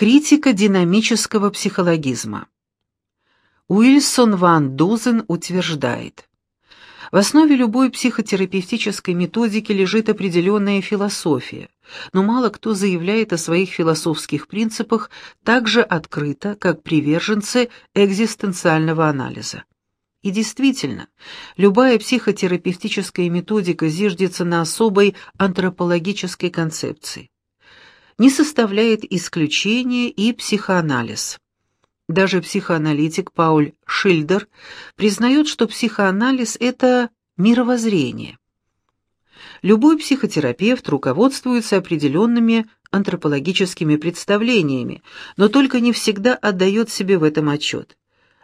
Критика динамического психологизма. Уильсон ван Дузен утверждает, в основе любой психотерапевтической методики лежит определенная философия, но мало кто заявляет о своих философских принципах так же открыто, как приверженцы экзистенциального анализа. И действительно, любая психотерапевтическая методика зиждется на особой антропологической концепции. Не составляет исключения и психоанализ. Даже психоаналитик Пауль Шильдер признает, что психоанализ – это мировоззрение. Любой психотерапевт руководствуется определенными антропологическими представлениями, но только не всегда отдает себе в этом отчет.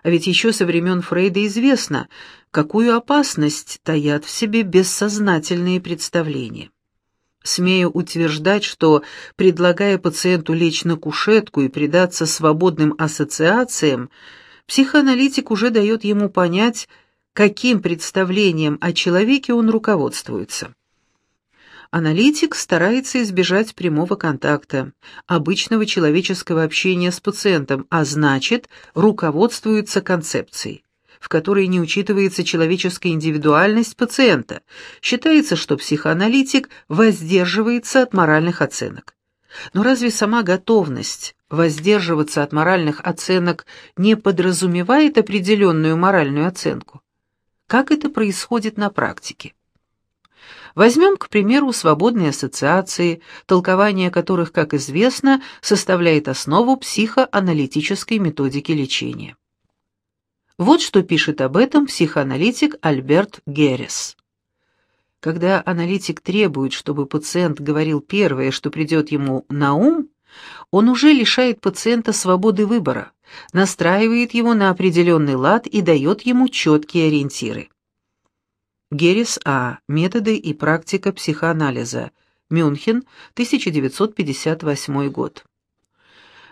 А ведь еще со времен Фрейда известно, какую опасность таят в себе бессознательные представления. Смею утверждать, что, предлагая пациенту лечь на кушетку и предаться свободным ассоциациям, психоаналитик уже дает ему понять, каким представлением о человеке он руководствуется. Аналитик старается избежать прямого контакта, обычного человеческого общения с пациентом, а значит, руководствуется концепцией в которой не учитывается человеческая индивидуальность пациента. Считается, что психоаналитик воздерживается от моральных оценок. Но разве сама готовность воздерживаться от моральных оценок не подразумевает определенную моральную оценку? Как это происходит на практике? Возьмем, к примеру, свободные ассоциации, толкование которых, как известно, составляет основу психоаналитической методики лечения. Вот что пишет об этом психоаналитик Альберт Геррис. Когда аналитик требует, чтобы пациент говорил первое, что придет ему на ум, он уже лишает пациента свободы выбора, настраивает его на определенный лад и дает ему четкие ориентиры. Геррис А. Методы и практика психоанализа. Мюнхен, 1958 год.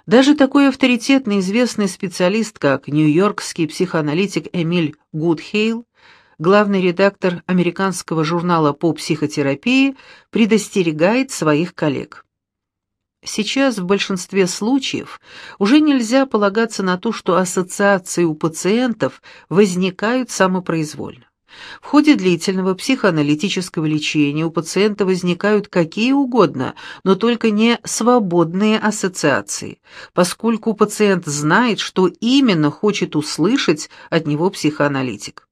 Даже такой авторитетный известный специалист, как нью-йоркский психоаналитик Эмиль Гудхейл, главный редактор американского журнала по психотерапии, предостерегает своих коллег. Сейчас в большинстве случаев уже нельзя полагаться на то, что ассоциации у пациентов возникают самопроизвольно. В ходе длительного психоаналитического лечения у пациента возникают какие угодно, но только не свободные ассоциации, поскольку пациент знает, что именно хочет услышать от него психоаналитик.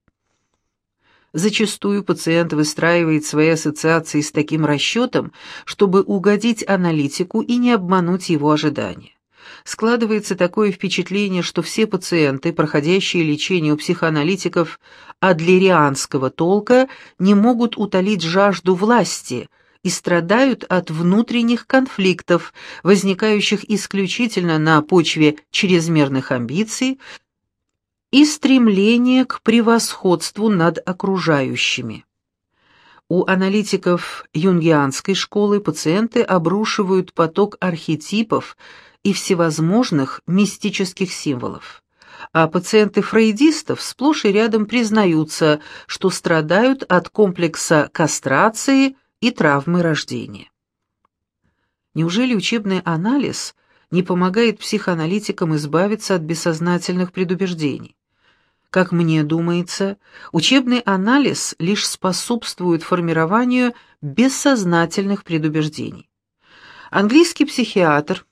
Зачастую пациент выстраивает свои ассоциации с таким расчетом, чтобы угодить аналитику и не обмануть его ожидания. Складывается такое впечатление, что все пациенты, проходящие лечение у психоаналитиков адлерианского толка, не могут утолить жажду власти и страдают от внутренних конфликтов, возникающих исключительно на почве чрезмерных амбиций и стремления к превосходству над окружающими. У аналитиков юнгианской школы пациенты обрушивают поток архетипов, и всевозможных мистических символов. А пациенты фрейдистов сплошь и рядом признаются, что страдают от комплекса кастрации и травмы рождения. Неужели учебный анализ не помогает психоаналитикам избавиться от бессознательных предубеждений? Как мне думается, учебный анализ лишь способствует формированию бессознательных предубеждений. Английский психиатр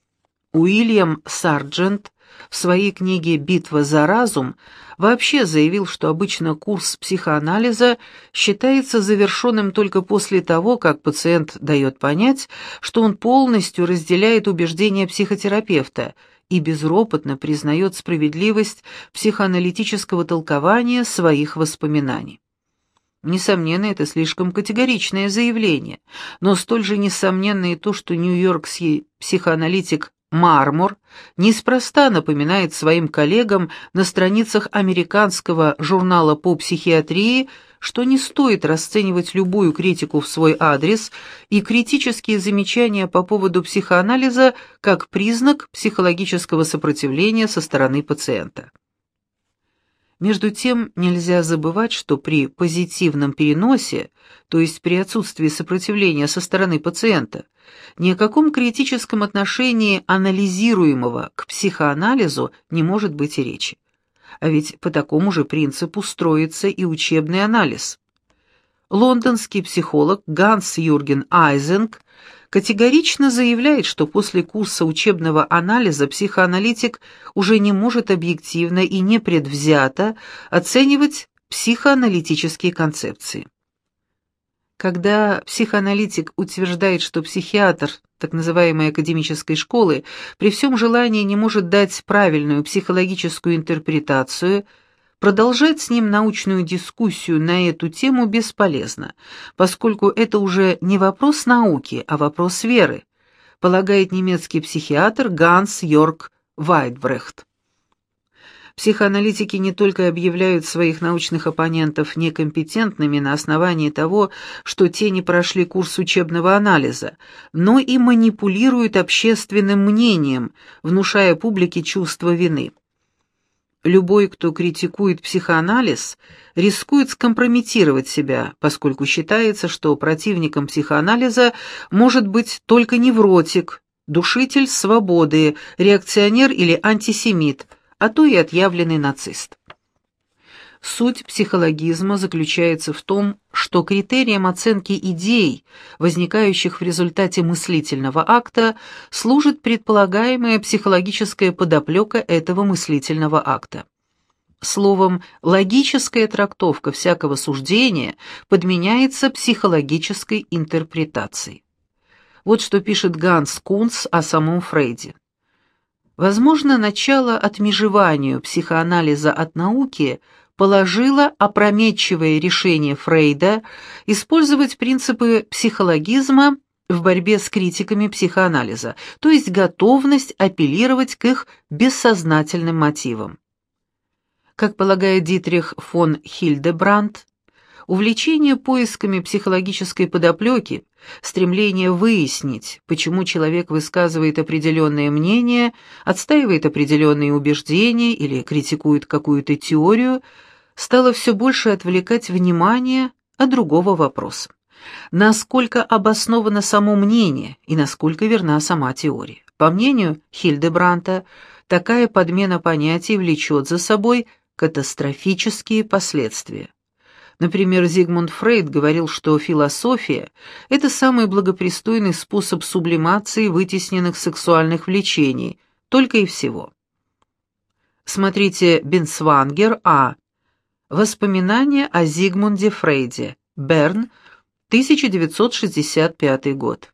Уильям Сарджент в своей книге «Битва за разум» вообще заявил, что обычно курс психоанализа считается завершенным только после того, как пациент дает понять, что он полностью разделяет убеждения психотерапевта и безропотно признает справедливость психоаналитического толкования своих воспоминаний. Несомненно, это слишком категоричное заявление, но столь же несомненно и то, что нью-йоркский психоаналитик Мармур неспроста напоминает своим коллегам на страницах американского журнала по психиатрии, что не стоит расценивать любую критику в свой адрес и критические замечания по поводу психоанализа как признак психологического сопротивления со стороны пациента. Между тем, нельзя забывать, что при позитивном переносе, то есть при отсутствии сопротивления со стороны пациента, ни о каком критическом отношении анализируемого к психоанализу не может быть и речи. А ведь по такому же принципу строится и учебный анализ. Лондонский психолог Ганс Юрген Айзенг категорично заявляет, что после курса учебного анализа психоаналитик уже не может объективно и непредвзято оценивать психоаналитические концепции. Когда психоаналитик утверждает, что психиатр так называемой академической школы при всем желании не может дать правильную психологическую интерпретацию, продолжать с ним научную дискуссию на эту тему бесполезно, поскольку это уже не вопрос науки, а вопрос веры, полагает немецкий психиатр Ганс Йорк Вайтбрехт. Психоаналитики не только объявляют своих научных оппонентов некомпетентными на основании того, что те не прошли курс учебного анализа, но и манипулируют общественным мнением, внушая публике чувство вины. Любой, кто критикует психоанализ, рискует скомпрометировать себя, поскольку считается, что противником психоанализа может быть только невротик, душитель свободы, реакционер или антисемит – а то и отъявленный нацист. Суть психологизма заключается в том, что критерием оценки идей, возникающих в результате мыслительного акта, служит предполагаемая психологическая подоплека этого мыслительного акта. Словом, логическая трактовка всякого суждения подменяется психологической интерпретацией. Вот что пишет Ганс Кунц о самом Фрейде. Возможно, начало отмежеванию психоанализа от науки положило опрометчивое решение Фрейда использовать принципы психологизма в борьбе с критиками психоанализа, то есть готовность апеллировать к их бессознательным мотивам. Как полагает Дитрих фон Хильдебрандт, увлечение поисками психологической подоплеки Стремление выяснить, почему человек высказывает определенное мнение, отстаивает определенные убеждения или критикует какую-то теорию, стало все больше отвлекать внимание от другого вопроса. Насколько обосновано само мнение и насколько верна сама теория? По мнению Хильдебранта, такая подмена понятий влечет за собой катастрофические последствия. Например, Зигмунд Фрейд говорил, что философия – это самый благопристойный способ сублимации вытесненных сексуальных влечений, только и всего. Смотрите Бенсвангер А. Воспоминания о Зигмунде Фрейде. Берн, 1965 год.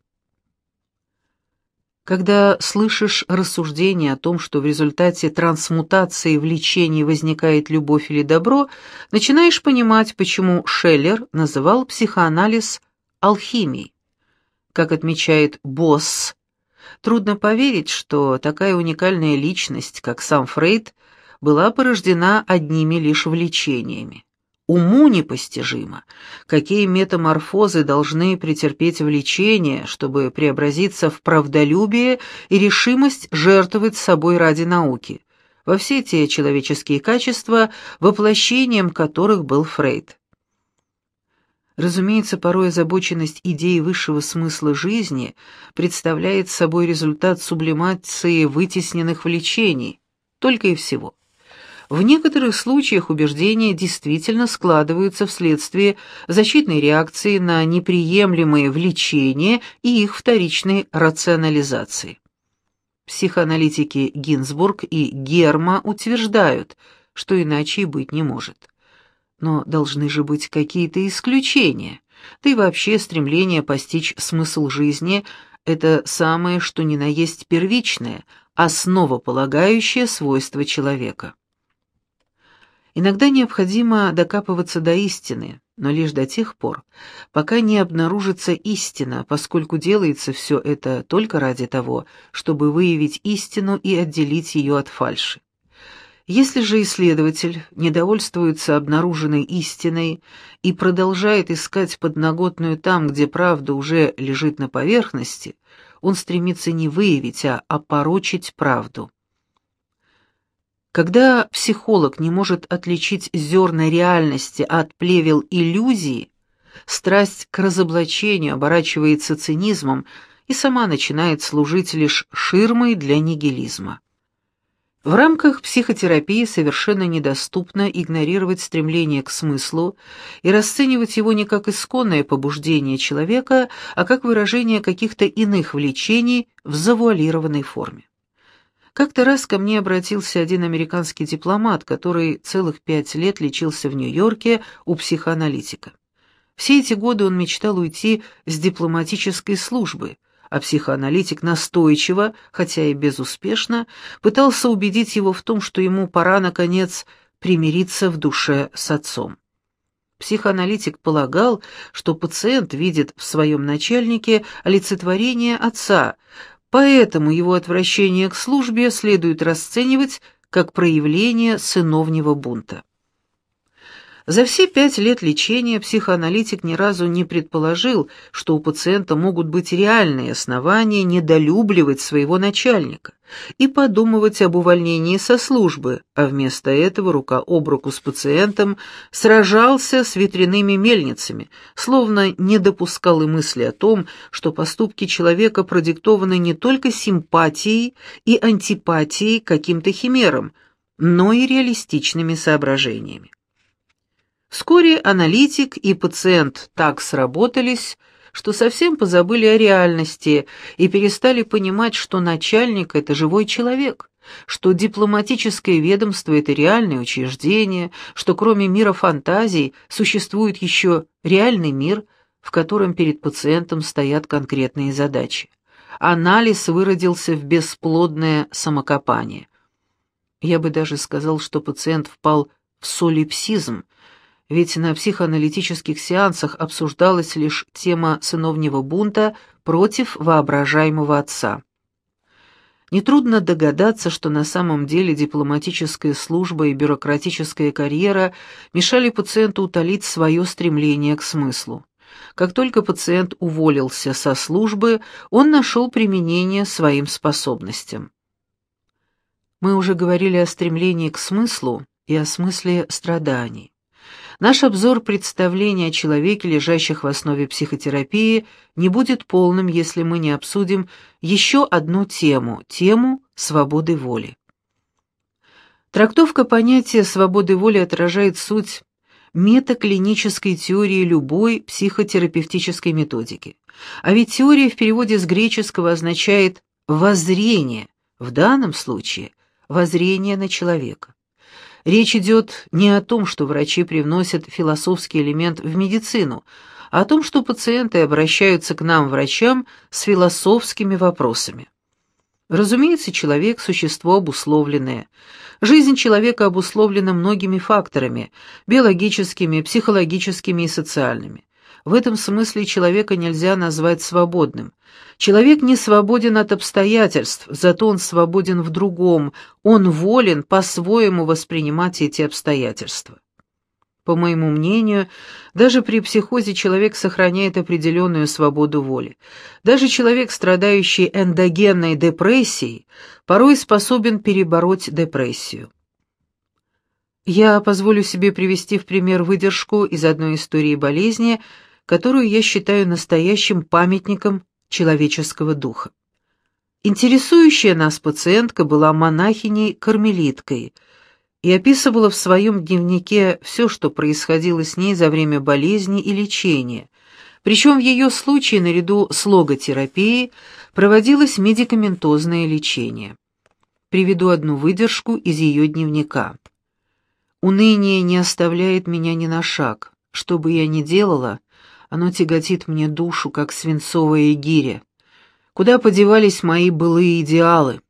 Когда слышишь рассуждение о том, что в результате трансмутации влечений возникает любовь или добро, начинаешь понимать, почему Шеллер называл психоанализ алхимией. Как отмечает Босс, трудно поверить, что такая уникальная личность, как сам Фрейд, была порождена одними лишь влечениями. Уму непостижимо, какие метаморфозы должны претерпеть влечение, чтобы преобразиться в правдолюбие и решимость жертвовать собой ради науки, во все те человеческие качества, воплощением которых был Фрейд. Разумеется, порой озабоченность идеи высшего смысла жизни представляет собой результат сублимации вытесненных влечений, только и всего. В некоторых случаях убеждения действительно складываются вследствие защитной реакции на неприемлемые влечения и их вторичной рационализации. Психоаналитики Гинзбург и Герма утверждают, что иначе и быть не может. Но должны же быть какие-то исключения. Да и вообще стремление постичь смысл жизни – это самое что ни на есть первичное, основополагающее свойство человека. Иногда необходимо докапываться до истины, но лишь до тех пор, пока не обнаружится истина, поскольку делается все это только ради того, чтобы выявить истину и отделить ее от фальши. Если же исследователь недовольствуется обнаруженной истиной и продолжает искать подноготную там, где правда уже лежит на поверхности, он стремится не выявить, а опорочить правду. Когда психолог не может отличить зерна реальности от плевел иллюзии, страсть к разоблачению оборачивается цинизмом и сама начинает служить лишь ширмой для нигилизма. В рамках психотерапии совершенно недоступно игнорировать стремление к смыслу и расценивать его не как исконное побуждение человека, а как выражение каких-то иных влечений в завуалированной форме. Как-то раз ко мне обратился один американский дипломат, который целых пять лет лечился в Нью-Йорке у психоаналитика. Все эти годы он мечтал уйти с дипломатической службы, а психоаналитик настойчиво, хотя и безуспешно, пытался убедить его в том, что ему пора, наконец, примириться в душе с отцом. Психоаналитик полагал, что пациент видит в своем начальнике олицетворение отца, Поэтому его отвращение к службе следует расценивать как проявление сыновнего бунта. За все пять лет лечения психоаналитик ни разу не предположил, что у пациента могут быть реальные основания недолюбливать своего начальника и подумывать об увольнении со службы, а вместо этого рука об руку с пациентом сражался с ветряными мельницами, словно не допускал и мысли о том, что поступки человека продиктованы не только симпатией и антипатией каким-то химерам, но и реалистичными соображениями. Вскоре аналитик и пациент так сработались, что совсем позабыли о реальности и перестали понимать, что начальник — это живой человек, что дипломатическое ведомство — это реальное учреждение, что кроме мира фантазий существует еще реальный мир, в котором перед пациентом стоят конкретные задачи. Анализ выродился в бесплодное самокопание. Я бы даже сказал, что пациент впал в солипсизм — ведь на психоаналитических сеансах обсуждалась лишь тема сыновнего бунта против воображаемого отца. Нетрудно догадаться, что на самом деле дипломатическая служба и бюрократическая карьера мешали пациенту утолить свое стремление к смыслу. Как только пациент уволился со службы, он нашел применение своим способностям. Мы уже говорили о стремлении к смыслу и о смысле страданий. Наш обзор представлений о человеке, лежащих в основе психотерапии, не будет полным, если мы не обсудим еще одну тему – тему свободы воли. Трактовка понятия свободы воли отражает суть метаклинической теории любой психотерапевтической методики. А ведь теория в переводе с греческого означает «воззрение», в данном случае – воззрение на человека. Речь идет не о том, что врачи привносят философский элемент в медицину, а о том, что пациенты обращаются к нам, врачам, с философскими вопросами. Разумеется, человек – существо обусловленное. Жизнь человека обусловлена многими факторами – биологическими, психологическими и социальными. В этом смысле человека нельзя назвать свободным. Человек не свободен от обстоятельств, зато он свободен в другом, он волен по-своему воспринимать эти обстоятельства. По моему мнению, даже при психозе человек сохраняет определенную свободу воли. Даже человек, страдающий эндогенной депрессией, порой способен перебороть депрессию. Я позволю себе привести в пример выдержку из одной истории болезни – которую я считаю настоящим памятником человеческого духа. Интересующая нас пациентка была монахиней-кармелиткой и описывала в своем дневнике все, что происходило с ней за время болезни и лечения, причем в ее случае наряду с логотерапией проводилось медикаментозное лечение. Приведу одну выдержку из ее дневника. «Уныние не оставляет меня ни на шаг. Что бы я ни делала, оно тяготит мне душу, как свинцовая гиря. Куда подевались мои былые идеалы?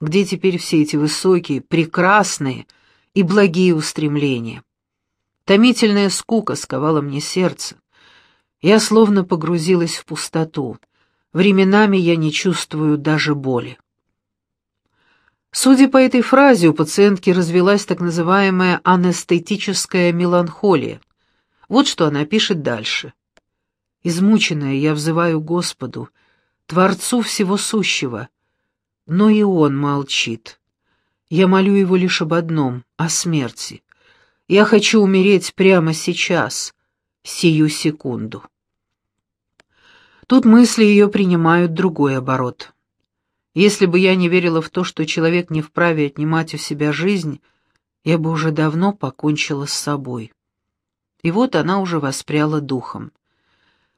Где теперь все эти высокие, прекрасные и благие устремления? Томительная скука сковала мне сердце. Я словно погрузилась в пустоту. Временами я не чувствую даже боли. Судя по этой фразе, у пациентки развелась так называемая анестетическая меланхолия. Вот что она пишет дальше. Измученная я взываю Господу, Творцу всего сущего, но и Он молчит. Я молю Его лишь об одном — о смерти. Я хочу умереть прямо сейчас, сию секунду. Тут мысли ее принимают другой оборот. Если бы я не верила в то, что человек не вправе отнимать у себя жизнь, я бы уже давно покончила с собой. И вот она уже воспряла духом.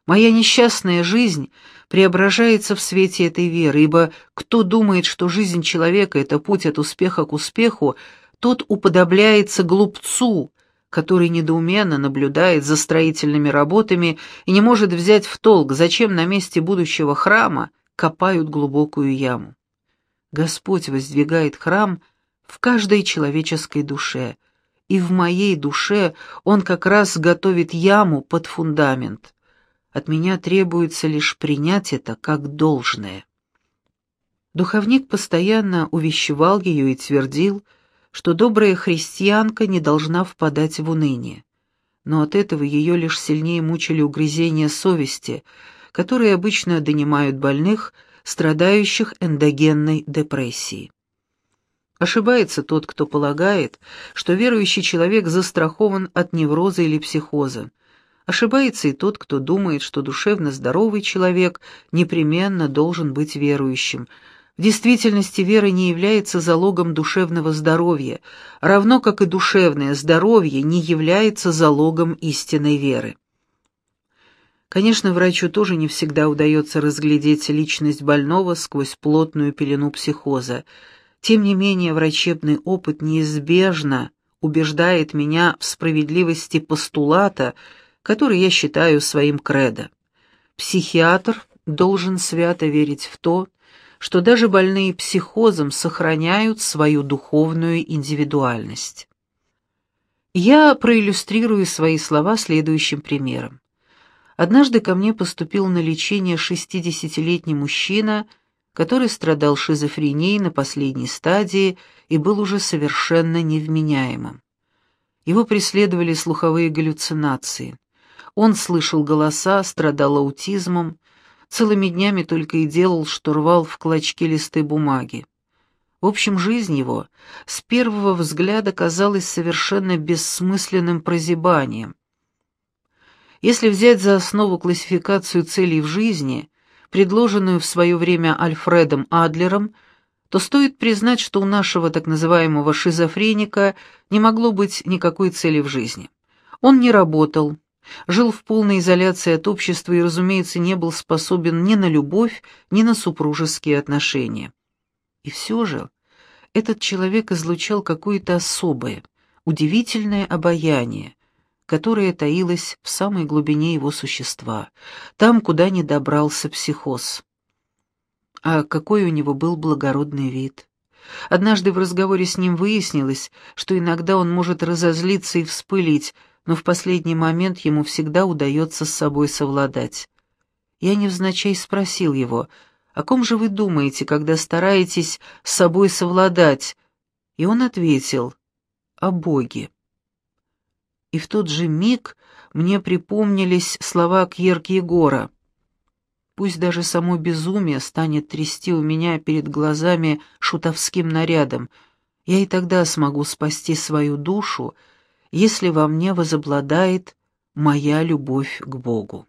Моя несчастная жизнь преображается в свете этой веры, ибо кто думает, что жизнь человека — это путь от успеха к успеху, тот уподобляется глупцу, который недоуменно наблюдает за строительными работами и не может взять в толк, зачем на месте будущего храма копают глубокую яму. Господь воздвигает храм в каждой человеческой душе, и в моей душе Он как раз готовит яму под фундамент. От меня требуется лишь принять это как должное. Духовник постоянно увещевал ее и твердил, что добрая христианка не должна впадать в уныние. Но от этого ее лишь сильнее мучили угрызения совести, которые обычно донимают больных, страдающих эндогенной депрессией. Ошибается тот, кто полагает, что верующий человек застрахован от невроза или психоза. Ошибается и тот, кто думает, что душевно здоровый человек непременно должен быть верующим, в действительности вера не является залогом душевного здоровья, равно как и душевное здоровье не является залогом истинной веры. Конечно, врачу тоже не всегда удается разглядеть личность больного сквозь плотную пелену психоза. Тем не менее, врачебный опыт неизбежно убеждает меня в справедливости постулата, который я считаю своим кредо. Психиатр должен свято верить в то, что даже больные психозом сохраняют свою духовную индивидуальность. Я проиллюстрирую свои слова следующим примером. Однажды ко мне поступил на лечение 60-летний мужчина, который страдал шизофренией на последней стадии и был уже совершенно невменяемым. Его преследовали слуховые галлюцинации. Он слышал голоса, страдал аутизмом, Целыми днями только и делал, что рвал в клочки листы бумаги. В общем, жизнь его с первого взгляда казалась совершенно бессмысленным прозябанием. Если взять за основу классификацию целей в жизни, предложенную в свое время Альфредом Адлером, то стоит признать, что у нашего так называемого шизофреника не могло быть никакой цели в жизни. Он не работал, Жил в полной изоляции от общества и, разумеется, не был способен ни на любовь, ни на супружеские отношения. И все же этот человек излучал какое-то особое, удивительное обаяние, которое таилось в самой глубине его существа, там, куда не добрался психоз. А какой у него был благородный вид! Однажды в разговоре с ним выяснилось, что иногда он может разозлиться и вспылить, но в последний момент ему всегда удается с собой совладать. Я невзначай спросил его, «О ком же вы думаете, когда стараетесь с собой совладать?» И он ответил, «О Боге». И в тот же миг мне припомнились слова Кьерк Егора. Пусть даже само безумие станет трясти у меня перед глазами шутовским нарядом, я и тогда смогу спасти свою душу, если во мне возобладает моя любовь к Богу.